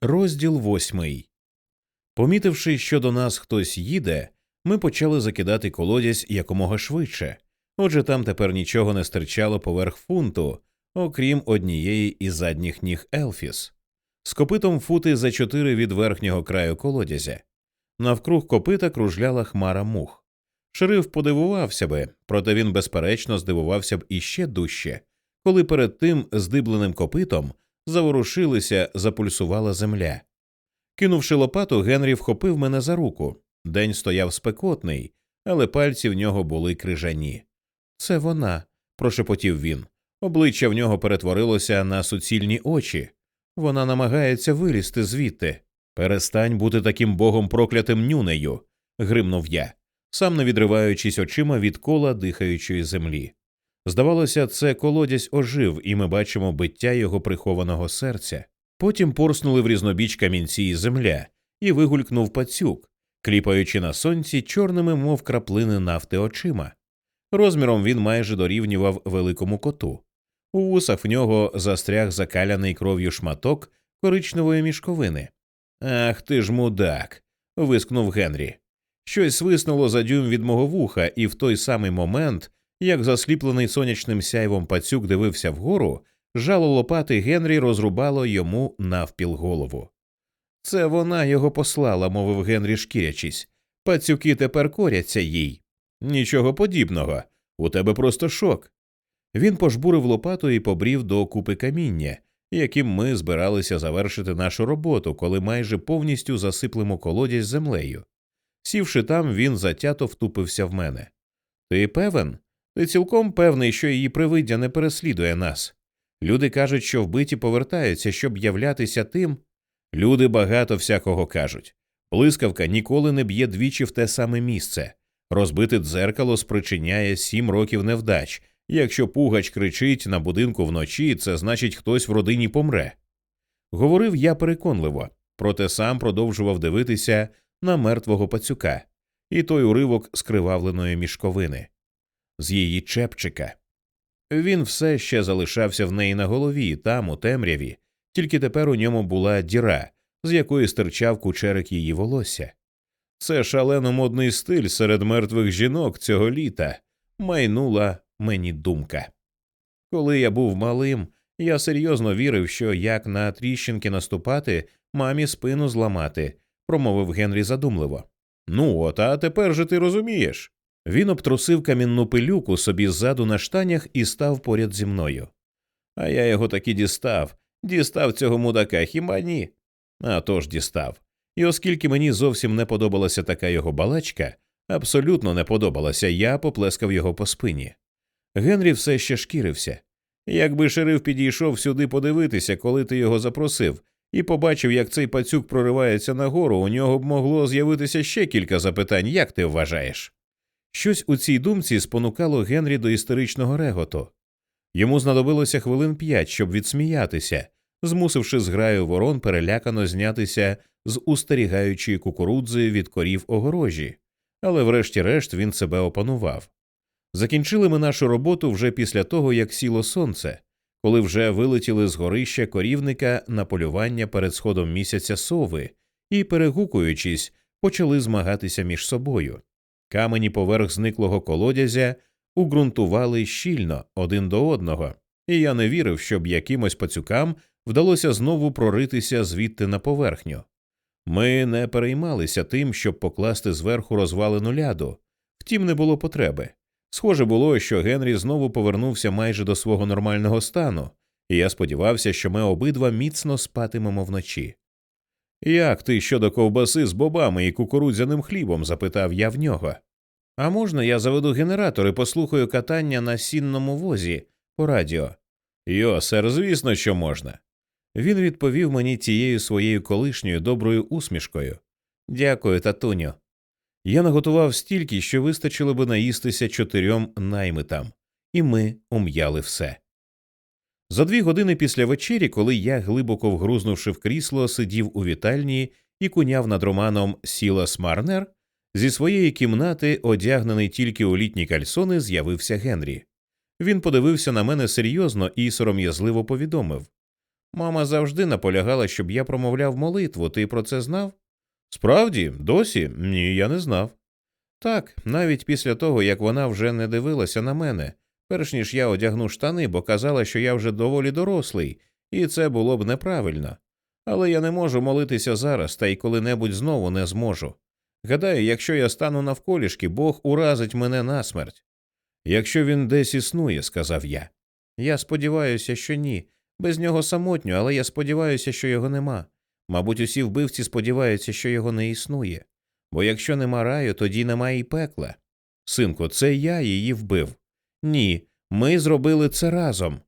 Розділ восьмий. Помітивши, що до нас хтось їде, ми почали закидати колодязь якомога швидше. Отже, там тепер нічого не стирчало поверх фунту, окрім однієї із задніх ніг Елфіс, з копитом фути за чотири від верхнього краю колодязя. Навкруг копита кружляла хмара мух. Шериф подивувався би, проте він, безперечно, здивувався б іще дужче, коли перед тим здибленим копитом заворушилися, запульсувала земля. Кинувши лопату, Генрі вхопив мене за руку. День стояв спекотний, але пальці в нього були крижані. Це вона, прошепотів він. Обличчя в нього перетворилося на суцільні очі. Вона намагається вилізти звідти. Перестань бути таким богом проклятим нюнею, гримнув я, сам не відриваючись очима від кола дихаючої землі. Здавалося, це колодязь ожив, і ми бачимо биття його прихованого серця. Потім порснули в різнобіч камінці і земля, і вигулькнув пацюк, кліпаючи на сонці чорними, мов краплини нафти очима. Розміром він майже дорівнював великому коту. У вусах в нього застряг закаляний кров'ю шматок коричневої мішковини. Ах ти ж мудак. вискнув Генрі. Щось свиснуло за дюйм від мого вуха, і в той самий момент, як засліплений сонячним сяйвом пацюк дивився вгору, жало лопати Генрі розрубало йому навпіл голову. Це вона його послала, мовив Генрі, шкірячись. Пацюки тепер коряться їй. Нічого подібного. У тебе просто шок. Він пожбурив лопату і побрів до купи каміння, яким ми збиралися завершити нашу роботу, коли майже повністю засиплемо колодязь землею. Сівши там, він затято втупився в мене. Ти певен? Ти цілком певний, що її привиддя не переслідує нас. Люди кажуть, що вбиті повертаються, щоб являтися тим. Люди багато всякого кажуть. Блискавка ніколи не б'є двічі в те саме місце. Розбите дзеркало спричиняє сім років невдач. Якщо пугач кричить на будинку вночі, це значить хтось в родині помре. Говорив я переконливо, проте сам продовжував дивитися на мертвого пацюка, і той уривок скривавленої мішковини з її чепчика. Він все ще залишався в неї на голові, там, у темряві, тільки тепер у ньому була діра, з якої стирчав кучерик її волосся. Це шалено модний стиль серед мертвих жінок цього літа, майнула мені думка. Коли я був малим, я серйозно вірив, що як на тріщинки наступати, мамі спину зламати, промовив Генрі задумливо. Ну, от а тепер же ти розумієш. Він обтрусив камінну пилюку собі ззаду на штанях і став поряд зі мною. А я його таки дістав, дістав цього мудака, хіба ні? А тож дістав. І оскільки мені зовсім не подобалася така його балачка, абсолютно не подобалася, я поплескав його по спині. Генрі все ще шкірився. Якби шериф підійшов сюди подивитися, коли ти його запросив, і побачив, як цей пацюк проривається нагору, у нього б могло з'явитися ще кілька запитань, як ти вважаєш? Щось у цій думці спонукало Генрі до істеричного реготу. Йому знадобилося хвилин п'ять, щоб відсміятися, змусивши зграю ворон перелякано знятися з устерігаючої кукурудзи від корів огорожі, але врешті-решт він себе опанував. Закінчили ми нашу роботу вже після того, як сіло сонце, коли вже вилетіли з горища корівника на полювання перед сходом місяця сови і, перегукуючись, почали змагатися між собою. Камені поверх зниклого колодязя уґрунтували щільно один до одного, і я не вірив, щоб якимось пацюкам вдалося знову проритися звідти на поверхню. Ми не переймалися тим, щоб покласти зверху розвалену ляду, втім, не було потреби. Схоже було, що Генрі знову повернувся майже до свого нормального стану, і я сподівався, що ми обидва міцно спатимемо вночі. Як ти щодо ковбаси з бобами і кукурудзяним хлібом? запитав я в нього. А можна я заведу генератор і послухаю катання на сінному возі по радіо? Йо, сер, звісно, що можна. Він відповів мені тією своєю колишньою доброю усмішкою. Дякую, татуню. Я наготував стільки, що вистачило би наїстися чотирьом наймитам, і ми ум'яли все. За дві години після вечері, коли я, глибоко вгрузнувши в крісло, сидів у вітальні і куняв над романом Сіла Смарнер, зі своєї кімнати, одягнений тільки у літні кальсони, з'явився Генрі. Він подивився на мене серйозно і сором'язливо повідомив Мама завжди наполягала, щоб я промовляв молитву. Ти про це знав? Справді, досі? Ні, я не знав. Так, навіть після того, як вона вже не дивилася на мене, перш ніж я одягну штани, бо казала, що я вже доволі дорослий, і це було б неправильно. Але я не можу молитися зараз, та й коли-небудь знову не зможу. Гадаю, якщо я стану навколішки, Бог уразить мене насмерть. Якщо він десь існує, сказав я. Я сподіваюся, що ні. Без нього самотньо, але я сподіваюся, що його нема. Мабуть, усі вбивці сподіваються, що його не існує. Бо якщо нема раю, тоді немає і пекла. Синку, це я її вбив. Ні, ми зробили це разом.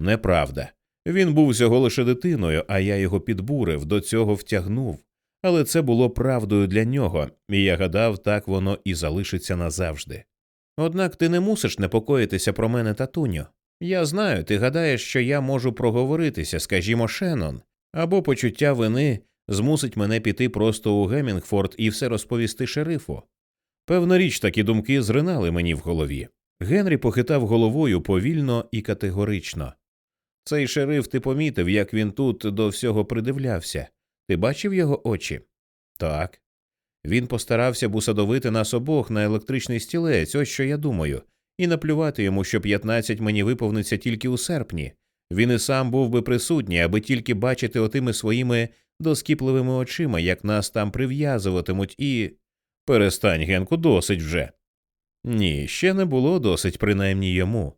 Неправда. Він був всього лише дитиною, а я його підбурив, до цього втягнув. Але це було правдою для нього, і я гадав, так воно і залишиться назавжди. Однак ти не мусиш непокоїтися про мене, татуню. Я знаю, ти гадаєш, що я можу проговоритися, скажімо, Шеннон, або почуття вини змусить мене піти просто у Гемінгфорд і все розповісти шерифу. Певна річ, такі думки зринали мені в голові. Генрі похитав головою повільно і категорично. Цей шериф ти помітив, як він тут до всього придивлявся. Ти бачив його очі? Так. Він постарався б усадовити нас обох на електричний стілець, ось що я думаю, і наплювати йому, що 15 мені виповниться тільки у серпні. Він і сам був би присутній, аби тільки бачити отими своїми доскіпливими очима, як нас там прив'язуватимуть, і. Перестань, Генку, досить вже. Ні, ще не було досить, принаймні йому.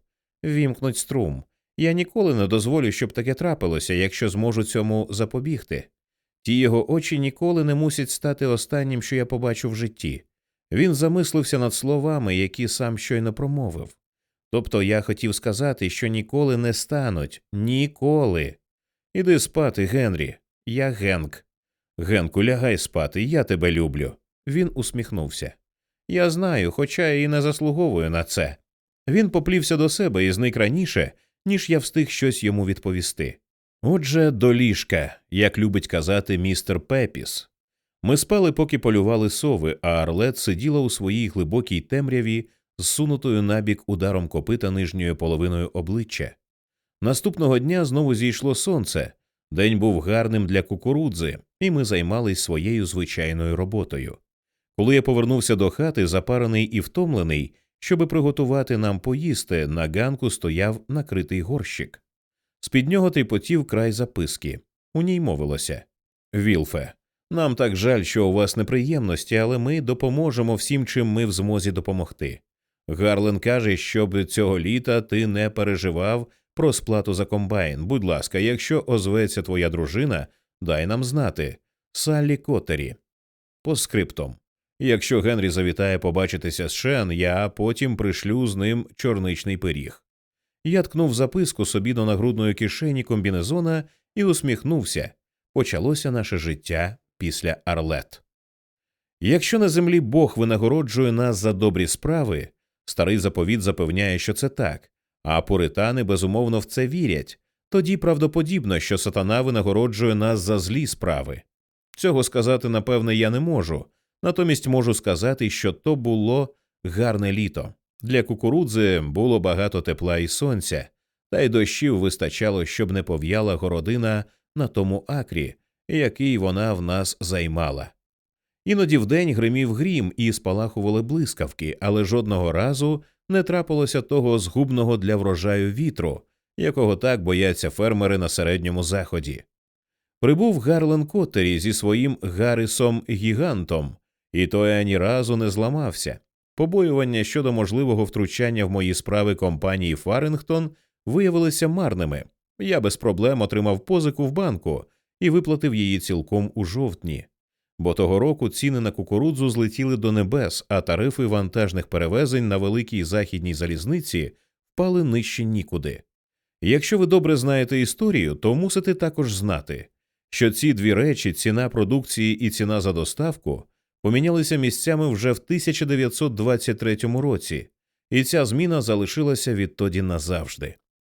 Вімкнуть струм. Я ніколи не дозволю, щоб таке трапилося, якщо зможу цьому запобігти. Ті його очі ніколи не мусять стати останнім, що я побачу в житті. Він замислився над словами, які сам щойно промовив. Тобто я хотів сказати, що ніколи не стануть, ніколи. Іди спати, Генрі, я Генк. Генку, лягай спати, я тебе люблю. Він усміхнувся. Я знаю, хоча і не заслуговую на це. Він поплівся до себе і зник раніше, ніж я встиг щось йому відповісти. Отже, до ліжка, як любить казати містер Пепіс. Ми спали, поки полювали сови, а Арлет сиділа у своїй глибокій темряві, зсунутою набік ударом копита нижньою половиною обличчя. Наступного дня знову зійшло сонце. День був гарним для кукурудзи, і ми займались своєю звичайною роботою. Коли я повернувся до хати, запарений і втомлений, щоби приготувати нам поїсти, на ганку стояв накритий горщик. З під нього тріпотів край записки. У ній мовилося Вілфе, нам так жаль, що у вас неприємності, але ми допоможемо всім, чим ми в змозі допомогти. Гарлен каже, щоб цього літа ти не переживав про сплату за комбайн. Будь ласка, якщо озветься твоя дружина, дай нам знати. Саллі Коттері. По скриптом. Якщо Генрі завітає побачитися з Шен, я потім пришлю з ним чорничний пиріг. Я ткнув записку собі до нагрудної кишені комбінезона і усміхнувся. Почалося наше життя після Арлет. Якщо на землі Бог винагороджує нас за добрі справи, старий заповіт запевняє, що це так, а пуритани безумовно в це вірять, тоді правдоподібно, що сатана винагороджує нас за злі справи. Цього сказати, напевне, я не можу, натомість можу сказати, що то було гарне літо. Для кукурудзи було багато тепла і сонця, та й дощів вистачало, щоб не пов'яла городина на тому акрі, який вона в нас займала. Іноді вдень гримів грім і спалахували блискавки, але жодного разу не трапилося того згубного для врожаю вітру, якого так бояться фермери на середньому заході. Прибув Гарлен Коттері зі своїм Гаррісом гігантом, і той ані разу не зламався. Побоювання щодо можливого втручання в мої справи компанії Фарингтон виявилися марними. Я без проблем отримав позику в банку і виплатив її цілком у жовтні. Бо того року ціни на кукурудзу злетіли до небес, а тарифи вантажних перевезень на великій західній залізниці впали нижче нікуди. Якщо ви добре знаєте історію, то мусите також знати, що ці дві речі, ціна продукції і ціна за доставку, помінялися місцями вже в 1923 році, і ця зміна залишилася відтоді назавжди.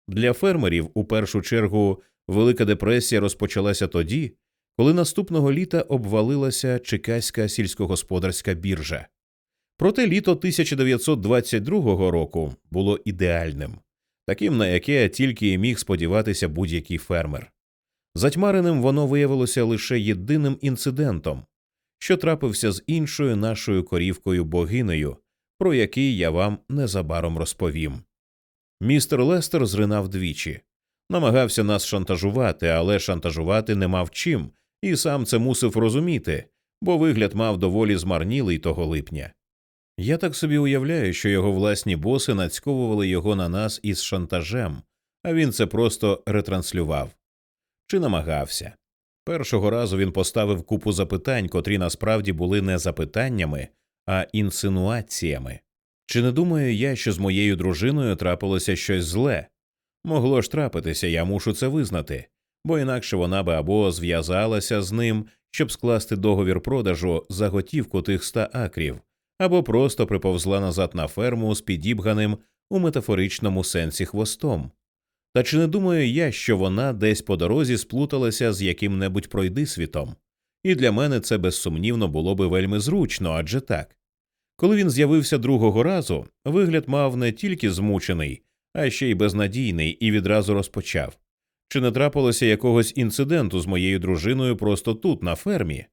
Для фермерів, у першу чергу, Велика депресія розпочалася тоді, коли наступного літа обвалилася Чекаська сільськогосподарська біржа. Проте літо 1922 року було ідеальним, таким, на яке тільки міг сподіватися будь-який фермер. Затьмареним воно виявилося лише єдиним інцидентом, що трапився з іншою нашою корівкою богинею, про який я вам незабаром розповім. Містер Лестер зринав двічі, намагався нас шантажувати, але шантажувати не мав чим, і сам це мусив розуміти, бо вигляд мав доволі змарнілий того липня. Я так собі уявляю, що його власні боси нацьковували його на нас із шантажем, а він це просто ретранслював чи намагався. Першого разу він поставив купу запитань, котрі насправді були не запитаннями, а інсинуаціями. Чи не думаю я, що з моєю дружиною трапилося щось зле? Могло ж трапитися, я мушу це визнати, бо інакше вона би або зв'язалася з ним, щоб скласти договір продажу за готівку тих ста акрів, або просто приповзла назад на ферму з підібганим у метафоричному сенсі хвостом. Та чи не думаю я, що вона десь по дорозі сплуталася з яким небудь пройдисвітом? І для мене це безсумнівно було би вельми зручно, адже так. Коли він з'явився другого разу, вигляд мав не тільки змучений, а ще й безнадійний, і відразу розпочав. Чи не трапилося якогось інциденту з моєю дружиною просто тут, на фермі?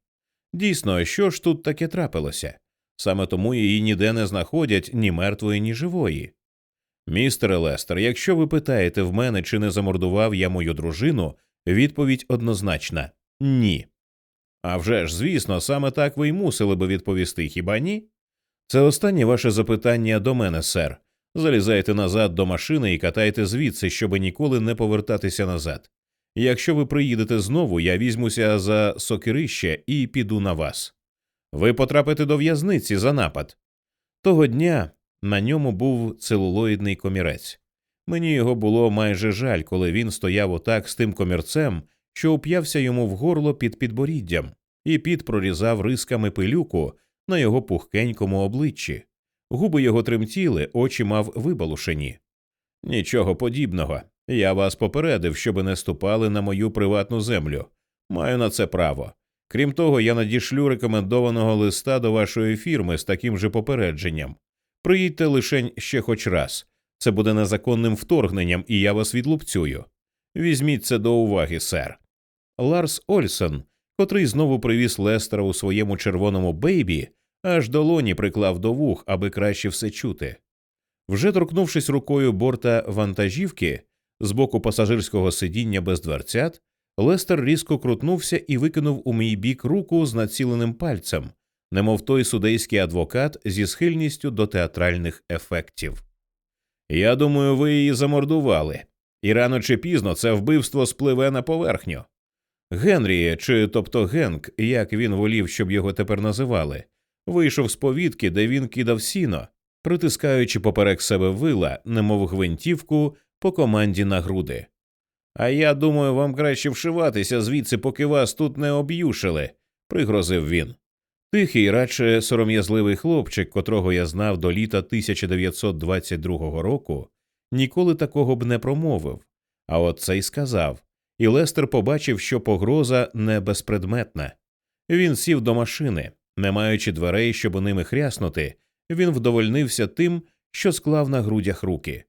Дійсно, що ж тут таке трапилося? Саме тому її ніде не знаходять ні мертвої, ні живої. Містере Лестер, якщо ви питаєте в мене, чи не замордував я мою дружину, відповідь однозначна ні. А вже ж, звісно, саме так ви й мусили би відповісти, хіба ні? Це останнє ваше запитання до мене, сер. Залізайте назад до машини і катайте звідси, щоби ніколи не повертатися назад. Якщо ви приїдете знову, я візьмуся за сокирище і піду на вас. Ви потрапите до в'язниці за напад. Того дня на ньому був целулоїдний комірець. Мені його було майже жаль, коли він стояв отак з тим комірцем, що уп'явся йому в горло під підборіддям, і під прорізав рисками пилюку на його пухкенькому обличчі. Губи його тремтіли, очі мав вибалушені. Нічого подібного. Я вас попередив, щоби не ступали на мою приватну землю. Маю на це право. Крім того, я надішлю рекомендованого листа до вашої фірми з таким же попередженням. Приїдьте лишень ще хоч раз. Це буде незаконним вторгненням, і я вас відлупцюю. Візьміть це до уваги, сер. Ларс Ольсен, котрий знову привіз Лестера у своєму червоному бейбі, аж долоні приклав до вух, аби краще все чути. Вже торкнувшись рукою борта вантажівки з боку пасажирського сидіння без дверцят, Лестер різко крутнувся і викинув у мій бік руку з націленим пальцем, немов той судейський адвокат зі схильністю до театральних ефектів. Я думаю, ви її замордували, і рано чи пізно це вбивство спливе на поверхню. Генрі, чи тобто Генк, як він волів, щоб його тепер називали, вийшов з повідки, де він кидав сіно, притискаючи поперек себе вила, немов гвинтівку по команді на груди. А я думаю, вам краще вшиватися звідси, поки вас тут не об'юшили, пригрозив він. Тихий, радше сором'язливий хлопчик, котрого я знав до літа 1922 року, ніколи такого б не промовив, а от це й сказав, і Лестер побачив, що погроза не безпредметна. Він сів до машини, не маючи дверей, щоб ними хряснути, він вдовольнився тим, що склав на грудях руки.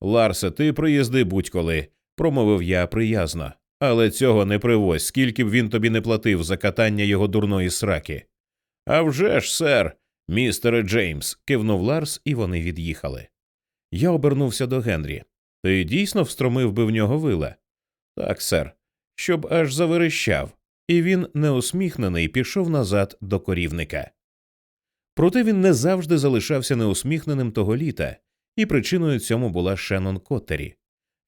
Ларсе, ти приїзди будь-коли, промовив я приязно, але цього не привозь, скільки б він тобі не платив за катання його дурної сраки. «А вже ж, сер, містере Джеймс, кивнув Ларс, і вони від'їхали. Я обернувся до Генрі. Ти дійсно встромив би в нього вила? Так, сер, щоб аж заверещав, і він, неусміхнений, пішов назад до корівника. Проте він не завжди залишався неусміхненим того літа, і причиною цьому була Шеннон Коттері.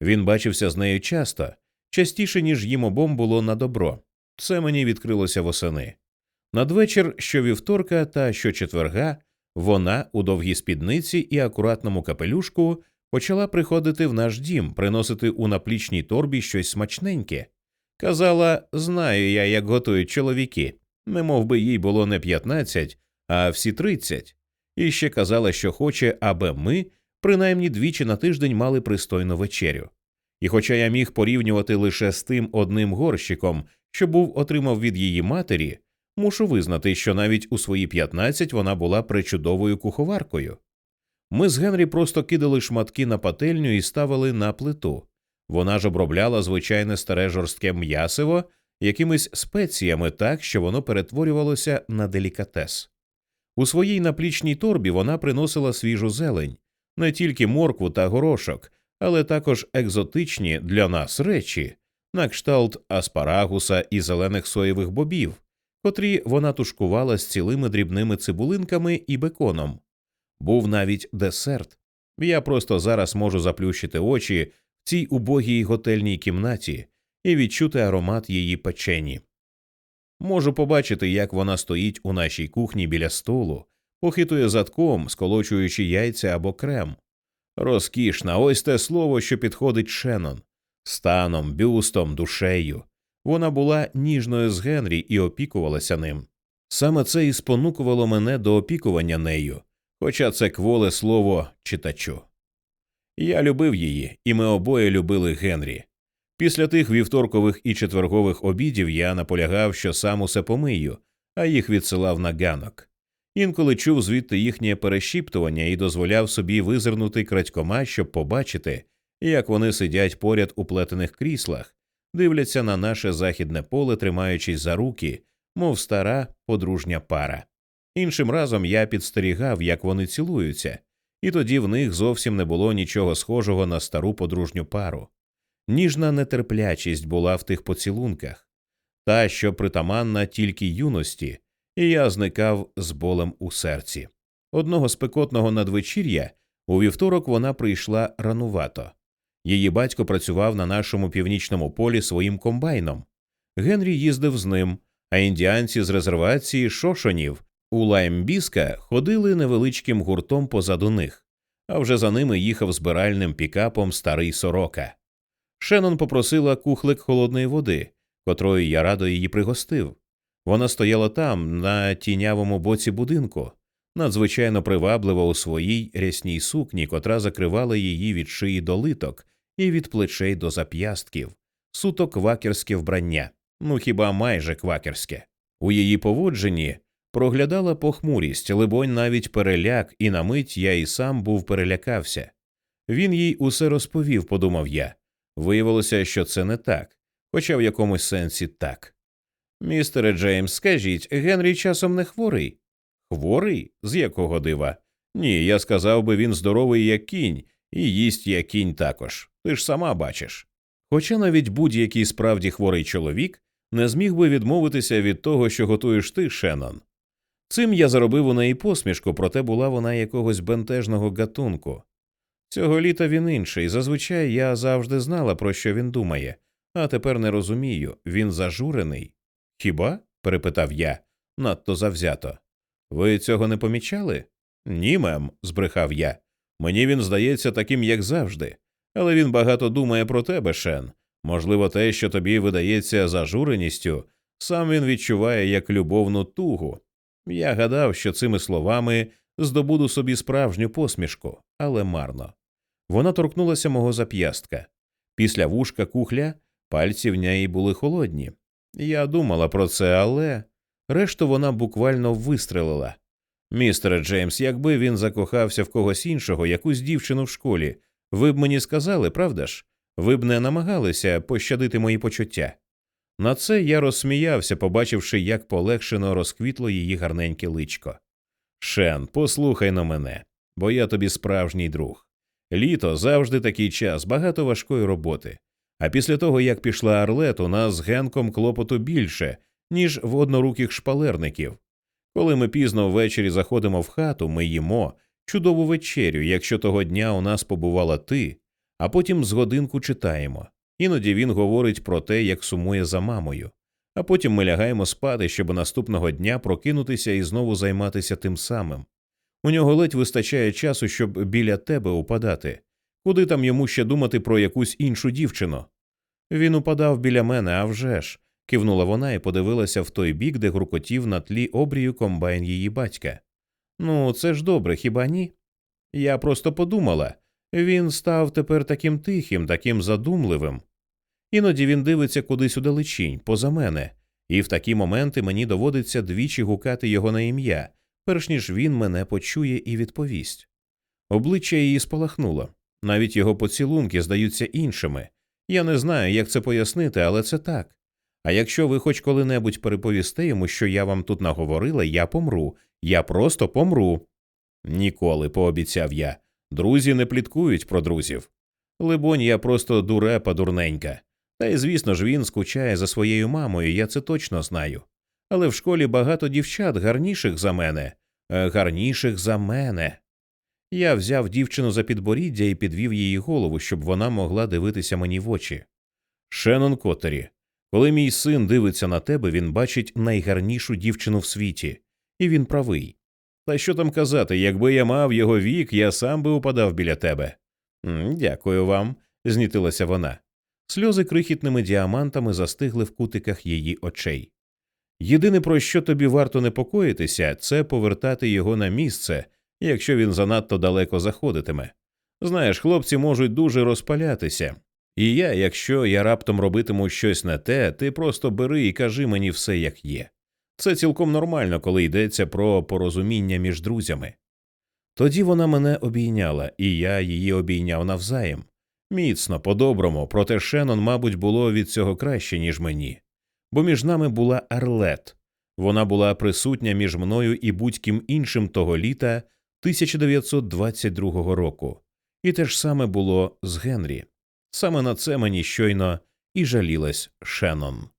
Він бачився з нею часто, частіше, ніж їм обом було на добро. Це мені відкрилося восени. Надвечір щовівторка та щочетверга вона у довгій спідниці і акуратному капелюшку почала приходити в наш дім, приносити у наплічній торбі щось смачненьке. Казала, знаю я, як готують чоловіки, не мов би їй було не п'ятнадцять, а всі тридцять. І ще казала, що хоче, аби ми принаймні двічі на тиждень мали пристойну вечерю. І хоча я міг порівнювати лише з тим одним горщиком, що був отримав від її матері, мушу визнати, що навіть у свої 15 вона була причудовою куховаркою. Ми з Генрі просто кидали шматки на пательню і ставили на плиту, Вона ж обробляла звичайне старе жорстке м'ясиво якимись спеціями так, що воно перетворювалося на делікатес. У своїй наплічній торбі вона приносила свіжу зелень, не тільки моркву та горошок, але також екзотичні для нас речі, на кшталт аспарагуса і зелених соєвих бобів, котрі вона тушкувала з цілими дрібними цибулинками і беконом. Був навіть десерт. Я просто зараз можу заплющити очі в цій убогій готельній кімнаті і відчути аромат її печені. Можу побачити, як вона стоїть у нашій кухні біля столу, похитує задком, сколочуючи яйця або крем. Розкішна, ось те слово, що підходить Шеннон. станом, бюстом, душею. Вона була ніжною з Генрі і опікувалася ним. Саме це і спонукувало мене до опікування нею, хоча це кволе слово читачу. Я любив її, і ми обоє любили Генрі. Після тих вівторкових і четвергових обідів я наполягав, що сам усе помию, а їх відсилав на ганок. Інколи чув звідти їхнє перешіптування і дозволяв собі визирнути крадькома, щоб побачити, як вони сидять поряд у плетених кріслах, дивляться на наше західне поле, тримаючись за руки, мов стара подружня пара. Іншим разом я підстерігав, як вони цілуються, і тоді в них зовсім не було нічого схожого на стару подружню пару. Ніжна нетерплячість була в тих поцілунках, та, що притаманна тільки юності, і я зникав з болем у серці. Одного спекотного надвечір'я у вівторок вона прийшла ранувато. Її батько працював на нашому північному полі своїм комбайном. Генрі їздив з ним, а індіанці з резервації шошонів у Лаймбіска ходили невеличким гуртом позаду них, а вже за ними їхав збиральним пікапом старий сорока. Шеннон попросила кухлик холодної води, котрою я радо її пригостив. Вона стояла там, на тінявому боці будинку, надзвичайно приваблива у своїй рясній сукні, котра закривала її від шиї до литок і від плечей до зап'ястків, суто квакерське вбрання, ну хіба майже квакерське. У її поводженні проглядала похмурість, либонь, навіть переляк, і на мить я і сам був перелякався. Він їй усе розповів, подумав я. Виявилося, що це не так, хоча в якомусь сенсі так. Містере Джеймс, скажіть, Генрі часом не хворий? Хворий? З якого дива? Ні, я сказав би він здоровий, як кінь, і їсть як кінь також. Ти ж сама бачиш. Хоча навіть будь-який справді хворий чоловік не зміг би відмовитися від того, що готуєш ти, Шеннон. Цим я заробив у неї посмішку, проте була вона якогось бентежного гатунку. Цього літа він інший. Зазвичай я завжди знала, про що він думає, а тепер не розумію він зажурений. Хіба? перепитав я надто завзято. Ви цього не помічали? Ні, мем, збрехав я. Мені він здається таким, як завжди, але він багато думає про тебе, Шен. Можливо, те, що тобі видається зажуреністю, сам він відчуває як любовну тугу. Я гадав, що цими словами здобуду собі справжню посмішку, але марно. Вона торкнулася мого зап'ястка. Після вушка кухля пальці в неї були холодні. Я думала про це, але решту вона буквально вистрелила. Містере Джеймс, якби він закохався в когось іншого, якусь дівчину в школі, ви б мені сказали, правда ж? Ви б не намагалися пощадити мої почуття. На це я розсміявся, побачивши, як полегшено розквітло її гарненьке личко. Шен, послухай на мене, бо я тобі справжній друг. Літо завжди такий час, багато важкої роботи. А після того, як пішла Арлет, у нас з Генком клопоту більше, ніж в одноруких шпалерників. Коли ми пізно ввечері заходимо в хату, ми їмо чудову вечерю, якщо того дня у нас побувала ти, а потім з годинку читаємо. Іноді він говорить про те, як сумує за мамою, а потім ми лягаємо спати, щоб наступного дня прокинутися і знову займатися тим самим. У нього ледь вистачає часу, щоб біля тебе упадати. Куди там йому ще думати про якусь іншу дівчину? Він упадав біля мене, а вже ж!» – кивнула вона і подивилася в той бік, де гуркотів на тлі обрію комбайн її батька. Ну, це ж добре, хіба ні? Я просто подумала він став тепер таким тихим, таким задумливим. Іноді він дивиться кудись удалечінь, поза мене, і в такі моменти мені доводиться двічі гукати його на ім'я, перш ніж він мене почує і відповість. Обличчя її спалахнуло, навіть його поцілунки здаються іншими, Я не знаю, як це пояснити, але це так. А якщо ви хоч коли-небудь переповісте йому, що я вам тут наговорила, я помру. Я просто помру. Ніколи, пообіцяв я. Друзі не пліткують про друзів. Либонь, я просто дурепа дурненька. Та й звісно ж він скучає за своєю мамою, я це точно знаю. Але в школі багато дівчат гарніших за мене, е, гарніших за мене. Я взяв дівчину за підборіддя і підвів її голову, щоб вона могла дивитися мені в очі. Шеннон Коттері, коли мій син дивиться на тебе, він бачить найгарнішу дівчину в світі, і він правий. Та що там казати, якби я мав його вік, я сам би упадав біля тебе. Дякую вам, знітилася вона. Сльози крихітними діамантами застигли в кутиках її очей. Єдине, про що тобі варто непокоїтися, це повертати його на місце, якщо він занадто далеко заходитиме. Знаєш, хлопці можуть дуже розпалятися. І я, якщо я раптом робитиму щось не те, ти просто бери і кажи мені все, як є. Це цілком нормально, коли йдеться про порозуміння між друзями. Тоді вона мене обійняла, і я її обійняв навзаєм. Міцно, по-доброму, проте Шеннон, мабуть, було від цього краще, ніж мені. Бо між нами була Арлет. Вона була присутня між мною і будь-ким іншим того літа 1922 року. І те ж саме було з Генрі. Саме на це мені щойно і жалілась Шеннон.